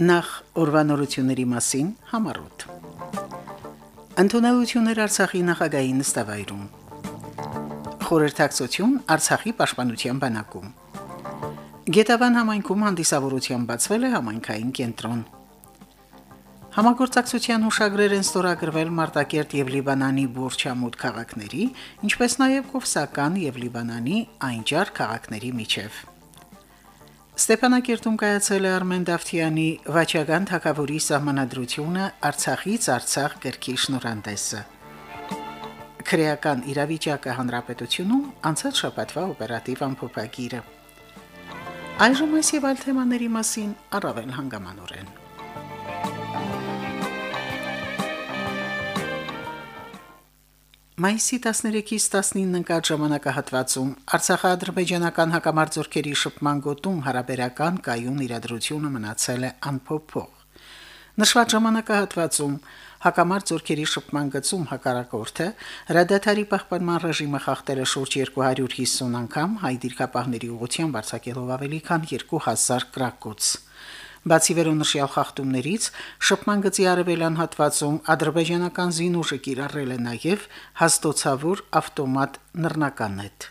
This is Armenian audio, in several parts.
Նախ օրվանորությունների մասին համառոտ։ Անտոնալություններ Արցախի նախագահի նստավայրում։ Խորհրդակցություն Արցախի պաշտպանության բանակում։ Գետավան համայնքում հանդիսավորության բացվել է համայնքային կենտրոն։ Համագործակցության հուշագրեր են ստորագրվել Մարտակերտ եւ Լիբանանի Բուրչամուտ քաղաքների, ինչպես նաեւ Կովսական եւ Լիբանանի Այնջար քաղաքների միջև։ Ստեփանակերտում կայացել է Արմեն Դավթյանի Վաչագան թակավորի սահմանադրությունը. Արցախից Արցախ գրքի շնորհանդեսը։ Քրեական իրավիճակը հանրապետությունում անցած շաբաթվա օպերատիվ ամփոփագիրը։ Այժմ այս եւ այլ թեմաների մասին առավել հանգամանորեն։ Մայիսի 13-ից 19 ընկած ժամանակահատվածում Արցախա-ադրբեջանական հակամարտությունների շփման գոտում հարաբերական կայուն իրադրությունը մնացել է անփոփոխ։ Նշված ժամանակահատվածում հակամարտ զորքերի շփման գծում հակառակորդը հրադադարի պահպանման ռեժիմը խախտել է շուրջ 250 անգամ հայ դիրքապահների ուղղությամբ արձակելով ավելի քան 2000 կրակոց։ Բացի վերոնշյալ խախտումներից, շփման գծի արևելյան հատվածում ադրբեջանական զինուժը կիրառել է նաև հաստոցավոր ավտոմատ նռնականետ։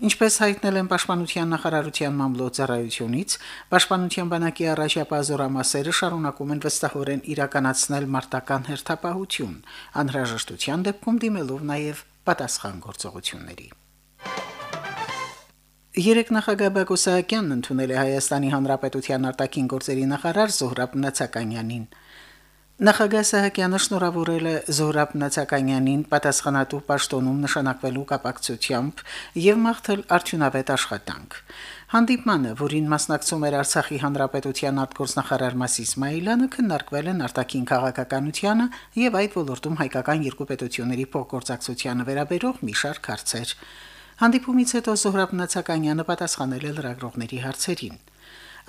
Ինչպես հայտնել են Պաշտպանության նախարարության մամլոյցարայությունից, Պաշտպանության բանակի առաջապահ զորամասերը շարունակում են վստահորեն իրականացնել մարտական հերթապահություն, անհրաժեշտության դեպքում դիմելով նաև պատասխան գործողությունների։ Երեք նախագահ Բակո Սահակյանն ընդունել է Հայաստանի Հանրապետության արտաքին գործերի նախարար Զոհրաբ Նացականյանին։ Նախագահ Սահակյանը շնորհավորել է Զոհրաբ Նացականյանին պատասխանատու պաշտոնում նշանակվելու կապակցությամբ եւ մաղթել արդյունավետ աշխատանք։ Հանդիպմանը, որին մասնակցում էր Արցախի Հանրապետության արտգործնախարար Մասիս Մայիլյանը, քննարկվել են արտաքին քաղաքականությանը եւ այդ ոլորտում հայկական երկու պետությունների փոխգործակցությանը վերաբերող մի շարք հարցեր։ Հանդիպումից հետո Զոհրաբ Նացականյանը պատասխանել է լրագրողների հարցերին։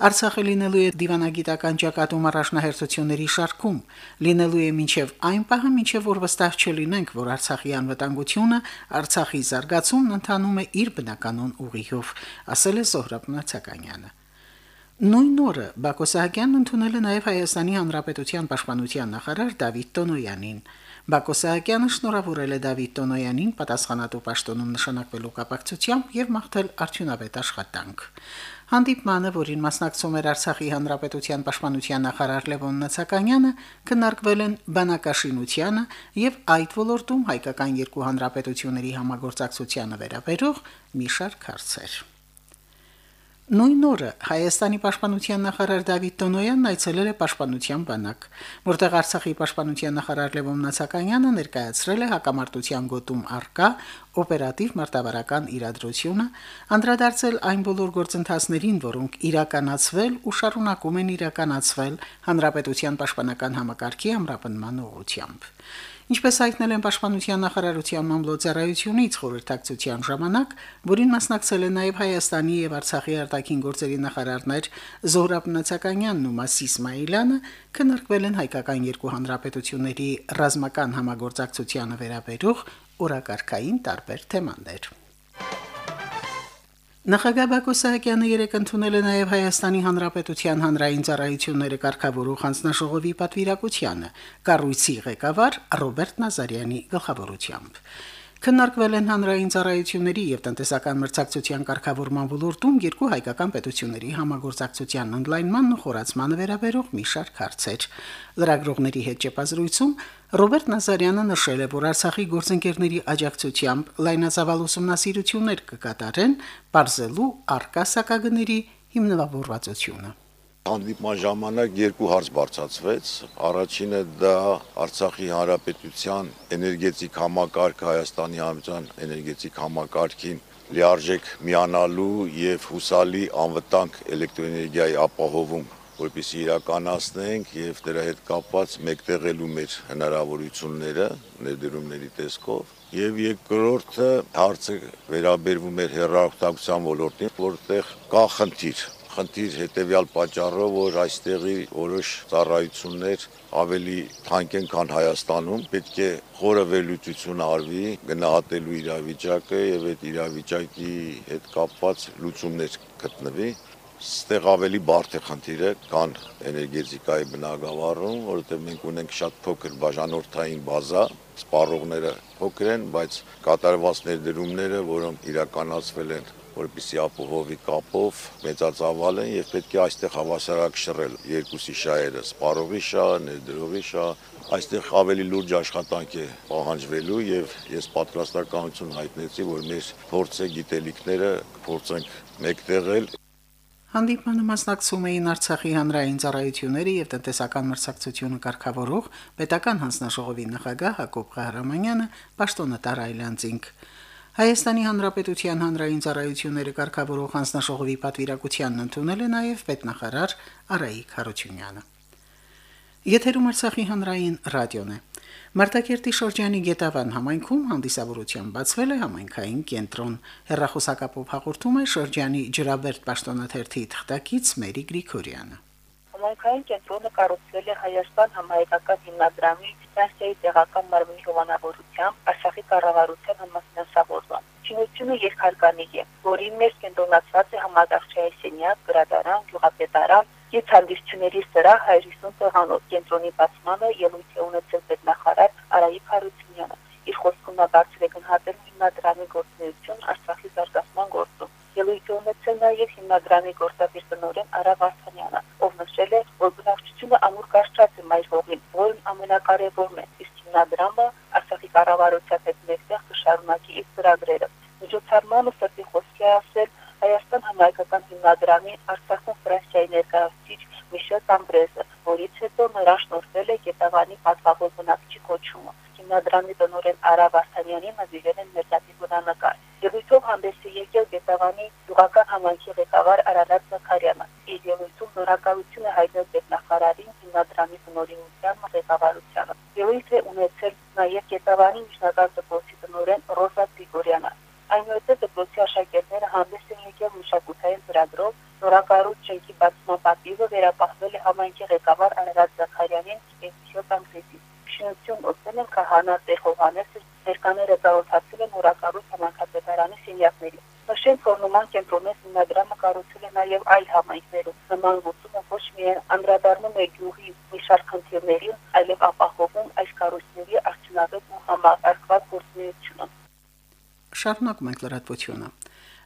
Արցախը լինելու է դիվանագիտական ճակատում առաջնահերթությունների շարքում, լինելու է մինչև այն պահը, մինչև որ վստահ չլինենք, որ Արցախի անվտանգությունը, Արցախի զարգացումն ընթանում է իր բնականon ուղիով, ասել է Զոհրաբ Նացականյանը։ Նույն օրը Բակո Սահակյանն ընդունել է նաև Հայաստանի Հանրապետության պաշտպանության նախարար Դավիթ Տոնոյանին։ Բակո Սահակյանը շնորհավորել է Դավիթ Տոնոյանին պատասխանատու պաշտոնում նշանակվելու կապակցությամբ եւ մաղթել արդյունավետ աշխատանք։ Հանդիպմանը, որին մասնակցում էր Արցախի Հանրապետության պաշտպանության նախարար Լևոն Նացականյանը, քննարկվել են բանակաշինությանը եւ այդ ոլորտում հայկական երկու հանրապետությունների համագործակցությանը վերաբերող մի շարք հարցեր։ Նույն օրը Հայաստանի պաշտպանության նախարար Դավիթ Տոնոյանն այցելել է պաշտպանության բանակ, որտեղ Արցախի պաշտպանության նախարար Լևոն Նացականյանը ներկայացրել է հակամարտության գոտում արկա օպերատիվ մարտավարական իրադրությունը, անդրադարձել այն բոլոր գործընթացներին, որոնք իրականացվել ու շարունակում են իրականացվել հանրապետության պաշտպանական համակարգի ամրապնման ուղղությամբ։ Ինչպես հայտնել են Պաշտպանության նախարարության մամլոյցարայությունից խորհրդակցության ժամանակ, որին մասնակցել են նաև Հայաստանի եւ Արցախի արտաքին գործերի նախարարներ Զոհրաբ Նացականյանն ու Մասիս Իսմայելյանը, քննարկվել են հայկական երկու հանրապետությունների ռազմական համագործակցությանը վերաբերող օրակարգային տարբեր թեմաներ։ Նախագահ Բակո Սահակյանը երեկ ընդունել է նաև Հայաստանի Հանրապետության հանրային ծառայությունները կարգավորող հանձնաժողովի պատվիրակությանը կառույցի ղեկավար Ռոբերտ Նազարյանի գլխավորությամբ։ Քննարկվել են հանրային ծառայությունների եւ տնտեսական մրցակցության կարգավորման ոլորտում երկու հայկական պետությունների համագործակցության ընդլայնման ու խորացմանը վերաբերող մի շարք հարցեր։ Լրագրողների հետ ճեպազրույցում Ռոբերտ Նազարյանը նշել է, որ Արցախի գործընկերների աջակցությամբ լայնածավալ ուսումնասիրություններ կկատարեն, բարձելու արկա սակագների հիմնավորվածությունը հանդիպման ժամանակ երկու հարց բարձացվեց։ Առաջինը դա Արցախի Հանրապետության էներգետիկ համակարգ Հայաստանի Հանրապետության էներգետիկ համակարգին լիարժեք միանալու եւ հուսալի անվտանգ էլեկտրոէներգիայի ապահովում որպեսզի իրականացնենք եւ դրա հետ կապված մեկտեղելու մեր հնարավորությունները ներդրումների տեսքով Եվ երկրորդը հարցը վերաբերվում էր հերրախտակցության ոլորտին, որտեղ կա խնդիր խնդիր հետեւյալ պատճառով, որ այստեղի որոշ ծառայություններ ավելի թանկ են, քան Հայաստանում, պետք է խորը վերլուծություն արվի գնահատելու իրավիճակը եւ այդ իրավիճակի հետ կապված լուծումներ գտնվի Ստեղ ավելի բարդ է խնդիրը կան էներգետիկայի բնագավառում, որովհետև մենք ունենք շատ փոքր բաժանորդային բազա, սպառողները փոքր են, բայց կատարված ներդրումները, որոնք իրականացվել են որպիսի ապահովի կապով մեծածավալ են եւ պետք է այստեղ հավասարակշռել երկուսի շահերը՝ սպառողի շահը, ներդրողի շահը, այստեղ ավելի լուրջ աշխատանք է պահանջվելու եւ ես պատրաստականություն հայտնեցի, որ մեր փորձը գիտելիքները փորձենք մեկտեղել Հանդիպմանը մասնակցում էին Արցախի հանրային ծառայությունների եւ տնտեսական մրցակցությունը կարգավորող պետական հանձնաժողովի նախագահ Հակոբ Ղահրամանյանը, պաշտոնատար Այլանդզինգ։ Հայաստանի Հանրապետության հանրային ծառայությունների կարգավորող հանձնաժողովի պատվիրակությանն ընդունել է նաև պետնախարար Արայիկ Հարությունյանը։ Եթերում Արցախի հանրային ռադիոն է։ Մարտակերտի շրջանի Գետավան համայնքում հանդիսավորությամբ բացվել է համայնքային կենտրոն։ Հերրախոսակապով հաղորդում է շրջանի ջրաբերդ պաշտոնաթերթի թղթակից Մերի Գրիգորյանը։ Համայնքային կենտրոնը կառուցվել է Հայաստան համայնական հիմնադրամի Ֆրանսիայի տեղական մարմնի հովանավորությամբ Արցախի կառավարության համասնասավորման։ Շինությունը երկհարկանի է, որի մեջ կենտրոնացված է համադարձային սենյակ, գրադարան, գյուղապետարան, Եթանդիստների սրահ 150 տեղանոց կենտրոնի բացմանը ելույթ է ունեցել պետնախարար Արայիկ Հարությունյանը։ Իր խոսքում նա բարձր է գնահատել հիմնադրամի գործունեություն Արցախի զարգացման գործում։ Ելույթ է ունեցել նաև հիմնադրամի գործադիր տնօրեն Արա Վարդանյանը, ով նշել է, որ բնակչությունը ամուր կարճած է մայր հողին, որն ամենակարևորն է, իսկ հիմնադրամը Արցախի կառավարության հետ մեկտեղ կշարունակի իր ծրագրերը։ Միջոցառմանը սրտի խոսքի ասել Հայաստան համայնքական հիմնադրամի Արցախում Ֆրանսիայի ներկայացուցիչ Միշել Տամբրեզը, որից հետո նրան շնորհվել է Գետավանի պատվավոր բնակչի կոչումը։ Հիմնադրամի տնօրեն Արա Վարդանյանին նվիրել են ներկայացի բնանկար։ Ելույթով հանդես է եկել Գետավանի յուղական համայնքի ղեկավար Արարատ Զաքարյանը։ Իր ելույթում նորակալություն է հայտնել պետնախարարին հիմնադրամի տնօրինության ղեկավարությանը։ Ելույթ է ունեցել նաև Գետավանի միջնակարգ դպրոցի տնօրեն Ռոզա Գրիգորյանը։ Այնուհետև դպրոցի աշակերտները հանդես են եկել մշակութային ծրագրով, նորակառույց շենքի բացման պատիվը վերապահվել է համայնքի ղեկավար Արարատ Զաքարյանին Էնսիո Կանգրեսի։ Շինություն օգնել են քահանա Տեխովանեսը, ներկաները ծառայացել են նորակառույց համայնքապետարանի սենյակների։ Նշեն, որ նման կենտրոններ հիմնադրամը կառուցել է նաև այլ համայնքներում։ Նման գործումը ոչ միայն անդրադառնում է գյուղի մի շարք խնդիրներին, այլև ապահովում այս կառույցների արդյունավետ ու համակարգված գործունեությունը։ Շարունակում ենք լրատվությունը։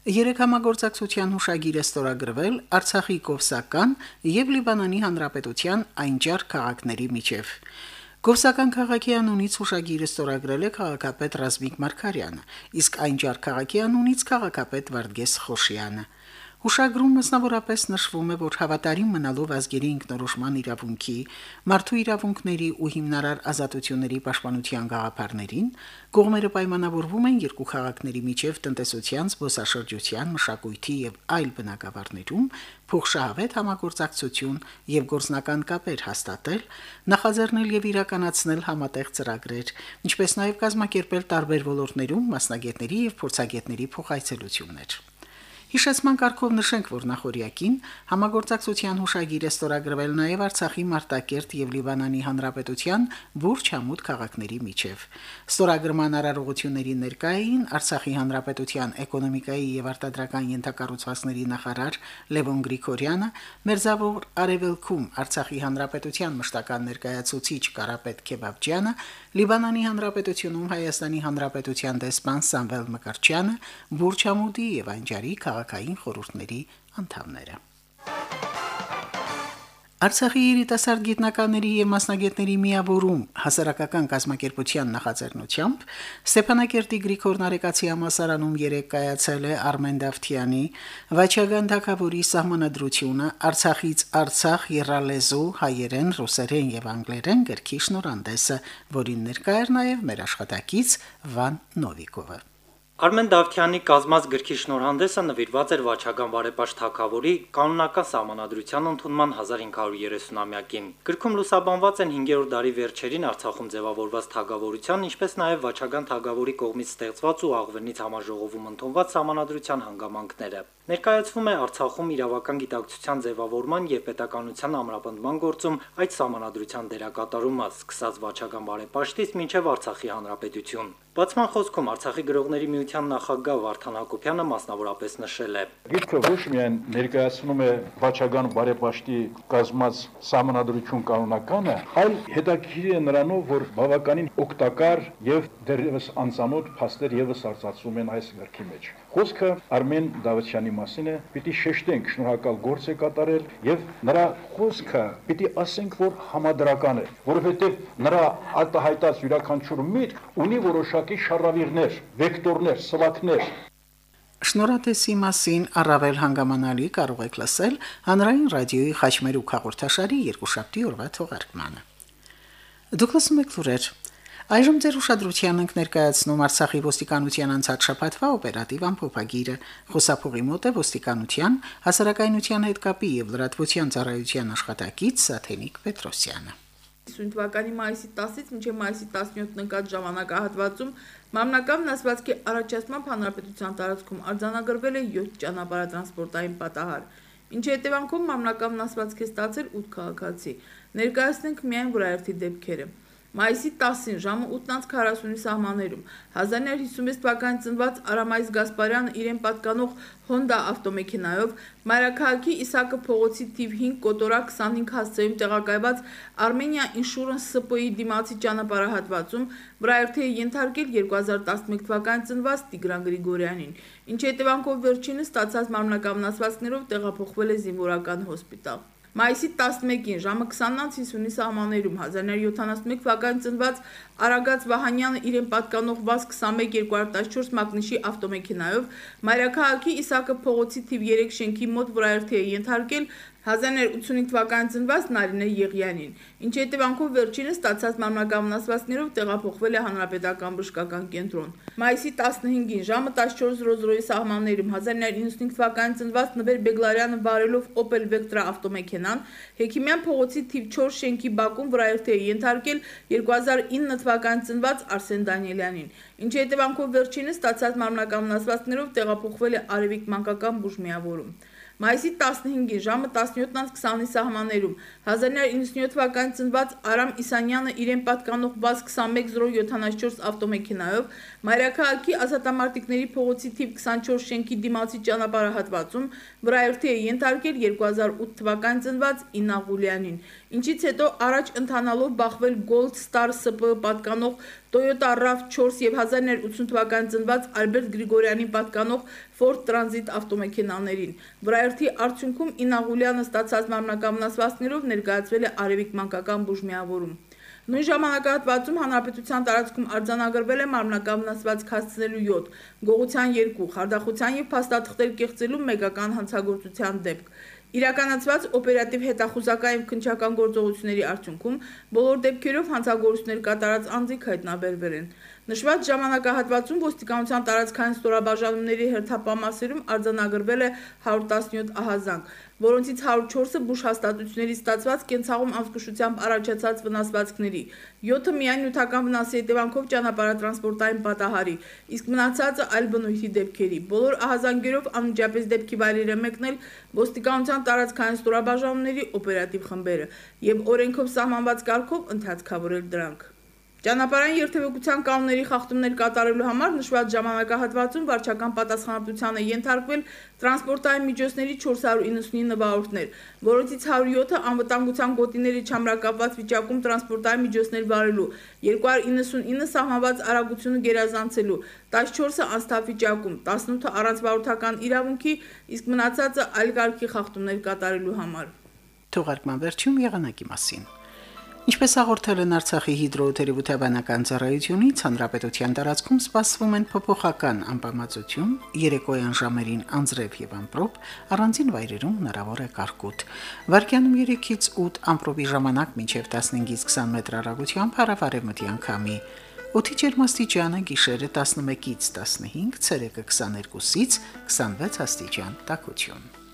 Երեք համագործակցության հուշագիր է ստորագրվել Արցախի Կովսական եւ Լիբանանի Հանրապետության այնջար քաղաքների միջև։ Կովսական քաղաքի անունից հուշագիրը ստորագրել է քաղաքապետ Ռազմիկ Մարկարյանը, իսկ այնջար քաղաքի անունից քաղաքապետ Վարդգես Խոշյանը։ Հուշագրում մասնավորապես նշվում է, որ հավատարիմ մնալով ազգերի ինքնորոշման իրավունքի, մարդու իրավունքների ու հիմնարար ազատությունների պաշտպանության գաղափարներին, կողմերը պայմանավորվում են երկու քաղաքների միջև տնտեսության, զբոսաշրջության, մշակույթի եւ այլ բնագավառներում փոխշահավետ համագործակցություն եւ գործնական կապեր հաստատել, նախաձեռնել եւ իրականացնել համատեղ ծրագրեր, ինչպես նաեւ կազմակերպել տարբեր ոլորտներում մասնագետների եւ փորձագետների փոխայցելություններ։ Հիշեցման կարգով նշենք, որ նախորյակին համագործակցության հուշագիր է ստորագրվել նաև Արցախի Մարտակերտ եւ Լիբանանի Հանրապետության Բուրչամուտ քաղաքների միջև։ Ստորագրման արարողությունների ներկային Արցախի Հանրապետության էկոնոմիկայի եւ արտադրական ենթակառուցվածքների նախարար Լևոն Գրիգորյանը, Մերձավոր Արևելքում Արցախի Հանրապետության մշտական ներկայացուցիչ Կարապետ Քեբաբջյանը, Լիբանանի Հանրապետությունում Հայաստանի Հանրապետության դեսպան Սամվել Մկրչյանը, Բուրչամուտի եւ Անջարի քաղաքային խորհուրդների անդամները։ Արցախի երիտասարդ գիտնականների եւ մասնագետների միավորում հասարակական կազմակերպության նախաձեռնությամբ Ստեփանակերտի Գրիգոր Նարեկացի համասարանում երեք կայացել է Արմեն Դավթյանի Վաչագան Թակավորի սահմանադրությունը Արցախից Արցախ երալեզու հայերեն, ռուսերեն եւ անգլերեն գրքի շնորհանդեսը, որին ներկա էր նաեւ մեր աշխատակից Վան Նովիկովը։ Արմեն Դավթյանի կազմած գրքի շնորհանդեսը նվիրված էր Վաչագան Վարեպաշտ թակավորի կանոնական սահմանադրության ընդունման 1530-ամյակին։ Գրքում լուսաբանված են 5-րդ դարի վերջերին Արցախում ձևավորված թագավորության, ինչպես նաև Վաչագան թագավորի կողմից ստեղծված ու աղվենից համաժողովում ընդունված սահմանադրության հանգամանքները։ Ներկայացվում է Արցախում իրավական գիտակցության ձևավորման եւ պետականության ամրապնդման գործում այդ սահմանադրության դերակատարումը, սկսած Վաչագան Վարեպաշտից մինչև Արցախի հանրապետություն։ Բացման խոսքում Արցախի գրողների միության նախագահ Վարդան Հակոբյանը մասնավորապես նշել է. Գիրքը ոչ միայն ներկայացնում է Վաչագան բարեպաշտի կազմած համանadrություն կանոնականը, այլ հետաքրիր է նրանով, որ բավականին օգտակար եւ դեռևս անծանոթ փաստեր եւս արծացում են այս գրքի մեջ։ Խոսքը Արմեն Դավթյանի մասին է, պիտի շեշտենք, շնորհակալ գործ է կատարել եւ նրա խոսքը պիտի ասենք, որ համադրական է, որովհետեւ նրա արտահայտած յուրաքանչյուր միտք ունի որոշակի շարավիղներ, վեկտորներ, սլակներ, Շնորհատեսի մասին առավել հանգամանալի կարող եք լսել հանրային ռադիոյի խաչմերուկ հաղորդաշարի երկուշաբթի օրվա թողարկմանը։ Դուք լսում եք լուրեր Այժմ ձեր ուշադրության ենք ներկայացնում Արցախի ոստիկանության անցած շաբաթվա օպերատիվ ամփոփագիրը։ Խոսափողի մոտ է ոստիկանության, հասարակայնության հետ կապի եւ լրատվության ծառայության աշխատակից Սաթենիկ Պետրոսյանը։ 50 թվականի մայիսի 10-ից մինչև մայիսի 17-ն ընկած ժամանակահատվածում Մամնական վնասվածքի առաջացմամբ հանրապետության տարածքում արձանագրվել է 7 ճանապարհատրանսպորտային պատահար։ Ինչի հետևանքով մամնական վնասվածք է ստացել 8 քաղաքացի։ Ներկայացնենք միայն վրայերթի դեպքերը։ Մայիսի 10-ին ժամը 8:40-ի սահմաններում 1956 թվականին ծնված Արամայիս Գասպարյանը իրեն պատկանող Honda ավտոմեքենայով Մարաքաղաքի Իսակը փողոցի թիվ 5 կոտորակ 25 հասցեում տեղակայված Armenia Insurance SPI դիմացի ճանապարհահատվածում վրայերթի ենթարկել 2011 թվականին ծնված Տիգրան Գրիգորյանին, ինչի հետևանքով վերջինը ստացած մարմնակամնասվածքներով տեղափոխվել է զինվորական հոսպիտալ։ Մայիսի 11-ին ժամը 20:50-ի սահմաններում 1971 թվականին ծնված Արագած Վահանյանը իրեն պատկանող ՎԱԶ 21214 մագնիշի ավտոմեքենայով Մայրաքաղաքի Իսակը փողոցի թիվ 3 շենքի մոտ վրայերթի է ենթարկել 1985 թվականին ծնված Նարինե Եղյանին, ինչի հետևանքով վերջինս ստացած մարմնական տեղափոխվել է հանրապետական բժշկական կենտրոն։ Մայիսի 15-ին ժամը 14:00-ի սահմաններում 1995 թվականին ծնված Նվեր Բեգլարյանը վարելով Opel Vectra ավտոմեքենան Հեքիմյան փողոցի թիվ 4 շենքի բակում վրայերթի է ենթարկել 2009 թվականին ծնված Արսեն Դանիելյանին, ինչի հետևանքով վերջինս ստացած մարմնական տեղափոխվել է Արևիկ մանկական բուժմիավորում։ Մայիսի 15-ին ժամը 17:20-ի սահմաններում. 1997 թվականին ծնված Արամ Իսանյանը իրեն պատկանող ՎԱԶ 21074 ավտոմեքենայով Մայրաքաղաքի ազատամարտիկների փողոցի թիվ 24 շենքի դիմացի ճանապարհահատվածում վրայերթի է ենթարկել 2008 թվականին ծնված Իննա Ղուլյանին, ինչից հետո առաջ ընթանալով բախվել Gold Star SP պատկանող Toyota RAV4 եւ 1980 թվականին ծնված Ալբերտ Գրիգորյանի պատկանող Ford Transit ավտոմեքենաներին։ Վրայերթի արդյունքում Ինաղուլյանը ստացած մարմնակամնասվածքներով ներկայացվել է Արևիկ մանկական բուժմիավորում։ Նույն ժամանակահատվածում հանրապետության տարածքում արձանագրվել է մարմնական վնասվածք հասցնելու 7, գողության 2, խարդախության եւ փաստաթղթեր կեղծելու մեկական հանցագործության դեպք։ Իրականացված օպերատիվ հետախուզական եւ քնչական գործողությունների արդյունքում բոլոր դեպքերով հանցագործություններ կատարած անձիկ հայտնաբերվել են։ Նշված ժամանակահատվածում ոստիկանության տարածքային ստորաբաժանումների հերթապամասերում արձանագրվել է 117 ահազանգ, որոնցից 104-ը բուժ հաստատությունների ստացված կենցաղում անզգուշությամբ առաջացած վնասվածքների, 7-ը միայն նյութական վնասի հետևանքով ճանապարհատրանսպորտային պատահարի, իսկ մնացածը այլ բնույթի դեպքերի։ Բոլոր ահազանգերով անմիջապես դեպքի վայրերը մեկնել ոստիկանության տարածքային ստորաբաժանումների օպերատիվ խմբերը եւ օրենքով սահմանված կարգով ընդհանցքավորել դրանք։ Ճանապարհային երթևեկության կանոնների խախտումներ կատարելու համար նշված ժամանակահատվածում վարչական պատասխանատվության է ենթարկվել տրանսպորտային միջոցների 499 վարորդներ, որոնցից 107-ը անվտանգության գոտիների չամրակապված վիճակում տրանսպորտային միջոցներ վարելու, 299-ը սահմանված արագությունը գերազանցելու, 14-ը անստավ վիճակում, 18-ը առանց վարորդական իրավունքի, իսկ մնացածը այլ կարգի խախտումներ կատարելու համար։ Թողարկման վերջում եղանակի մասին։ Ինչպես հաղորդել են Արցախի հիդրոթերապևտաբանական ծառայությունից, հանրապետության տարածքում սպասվում են փոփոխական անբավարարություն, երեկոյան ժամերին անձրև եւ ամպրոպ, առանձին վայրերում հնարավոր է կարկուտ։ Վարկյանում 3-ից 8 ամպրոպի ժամանակ մինչև 15-ից 20 մետր հեռագությամբ հարավարևմտյան քամի։ Օդի ջերմաստիճանը գիշերը 11-ից 15, ցերեկը 22-ից 26 աստիճան տաքություն։